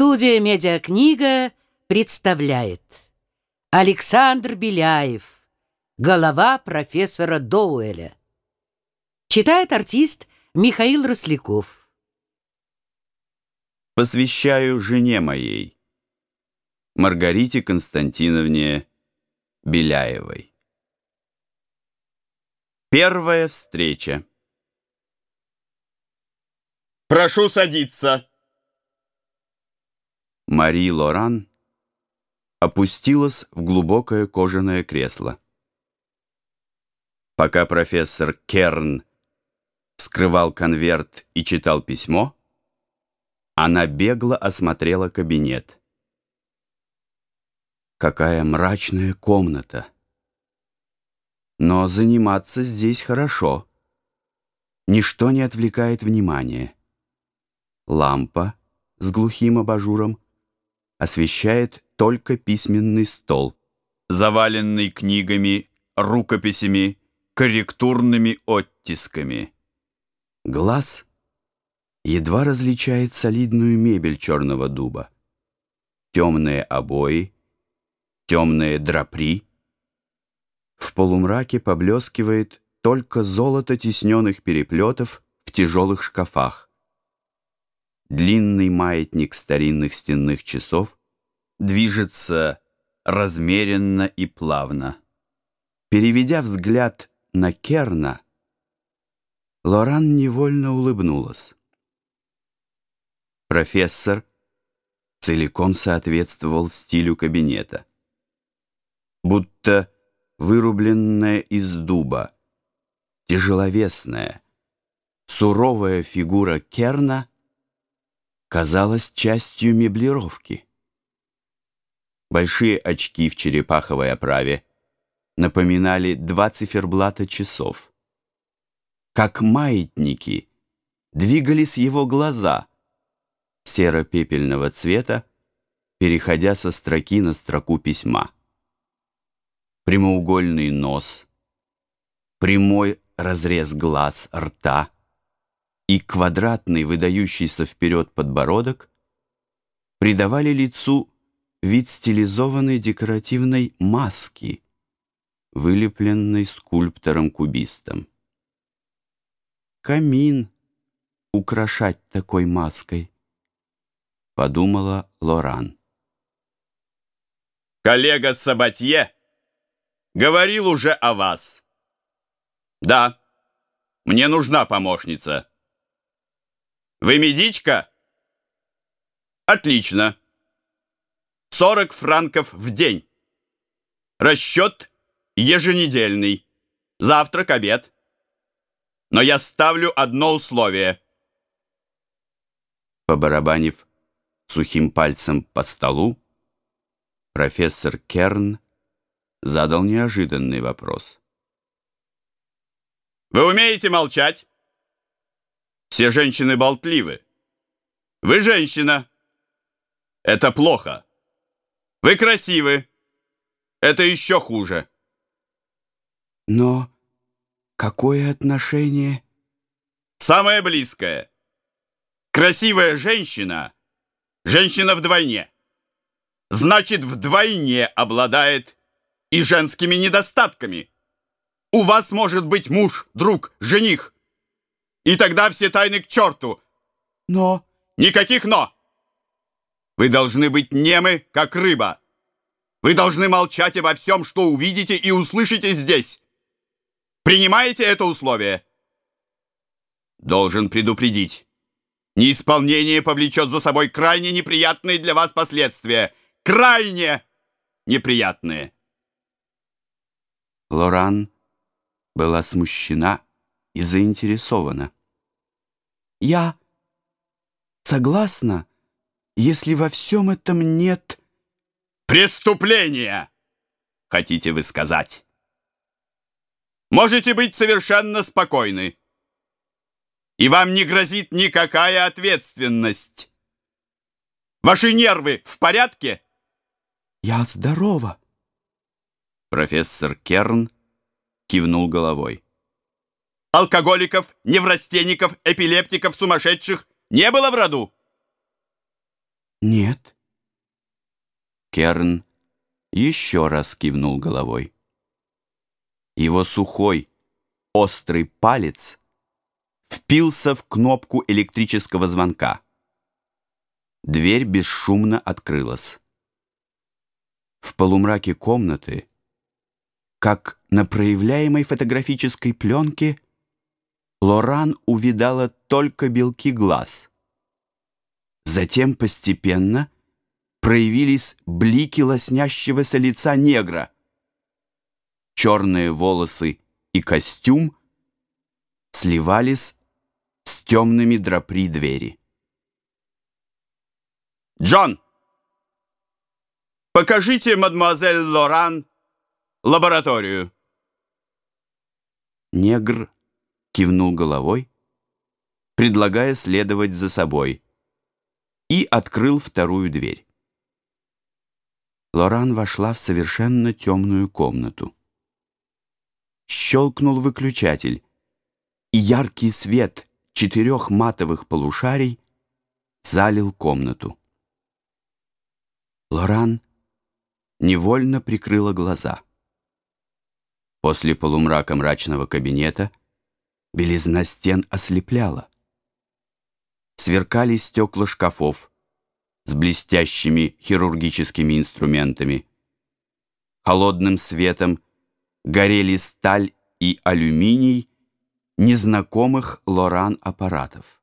Студия «Медиакнига» представляет. Александр Беляев Голова профессора Доуэля. Читает артист Михаил Росляков. Посвящаю жене моей Маргарите Константиновне Беляевой. Первая встреча. Прошу садиться. Мари Лоран опустилась в глубокое кожаное кресло. Пока профессор Керн скрывал конверт и читал письмо, она бегло осмотрела кабинет. Какая мрачная комната! Но заниматься здесь хорошо. Ничто не отвлекает внимания. Лампа с глухим абажуром освещает только письменный стол, заваленный книгами, рукописями, корректурными оттисками. Глаз едва различает солидную мебель черного дуба. Темные обои, темные драпри. В полумраке поблескивает только золото тесненных переплетов в тяжелых шкафах. Длинный маятник старинных стенных часов движется размеренно и плавно. Переведя взгляд на Керна, Лоран невольно улыбнулась. Профессор целиком соответствовал стилю кабинета. Будто вырубленная из дуба, тяжеловесная, суровая фигура Керна казалась частью меблировки. Большие очки в черепаховой оправе напоминали два циферблата часов. Как маятники двигались его глаза серо-пепельного цвета, переходя со строки на строку письма. Прямоугольный нос, прямой разрез глаз, рта — и квадратный, выдающийся вперед подбородок придавали лицу вид стилизованной декоративной маски, вылепленной скульптором-кубистом. «Камин украшать такой маской», — подумала Лоран. Коллега Сабатье говорил уже о вас. Да, мне нужна помощница. Вы медичка? Отлично. 40 франков в день. Расчет еженедельный. Завтрак, обед. Но я ставлю одно условие. Побарабанив сухим пальцем по столу, профессор Керн задал неожиданный вопрос. Вы умеете молчать? Все женщины болтливы. Вы женщина. Это плохо. Вы красивы. Это еще хуже. Но какое отношение? Самое близкое. Красивая женщина — женщина вдвойне. Значит, вдвойне обладает и женскими недостатками. У вас может быть муж, друг, жених — и тогда все тайны к черту. Но... Никаких «но». Вы должны быть немы, как рыба. Вы должны молчать обо всем, что увидите и услышите здесь. Принимаете это условие? Должен предупредить. Неисполнение повлечет за собой крайне неприятные для вас последствия. Крайне неприятные. Лоран была смущена и заинтересована. «Я согласна, если во всем этом нет...» «Преступления!» хотите вы сказать. Можете быть совершенно спокойны. И вам не грозит никакая ответственность. Ваши нервы в порядке? Я здорова. Профессор Керн кивнул головой алкоголиков, неврастенников, эпилептиков, сумасшедших не было в роду? Нет. Керн еще раз кивнул головой. Его сухой, острый палец впился в кнопку электрического звонка. Дверь бесшумно открылась. В полумраке комнаты, как на проявляемой фотографической пленке, Лоран увидала только белки глаз. Затем постепенно проявились блики лоснящегося лица негра. Черные волосы и костюм сливались с темными драпри двери. Джон! Покажите, мадемуазель Лоран, лабораторию. Негр кивнул головой, предлагая следовать за собой, и открыл вторую дверь. Лоран вошла в совершенно темную комнату. Щелкнул выключатель, и яркий свет четырех матовых полушарий залил комнату. Лоран невольно прикрыла глаза. После полумрака мрачного кабинета белизна стен ослепляла. Сверкали стекла шкафов с блестящими хирургическими инструментами. Холодным светом горели сталь и алюминий незнакомых Лоран аппаратов.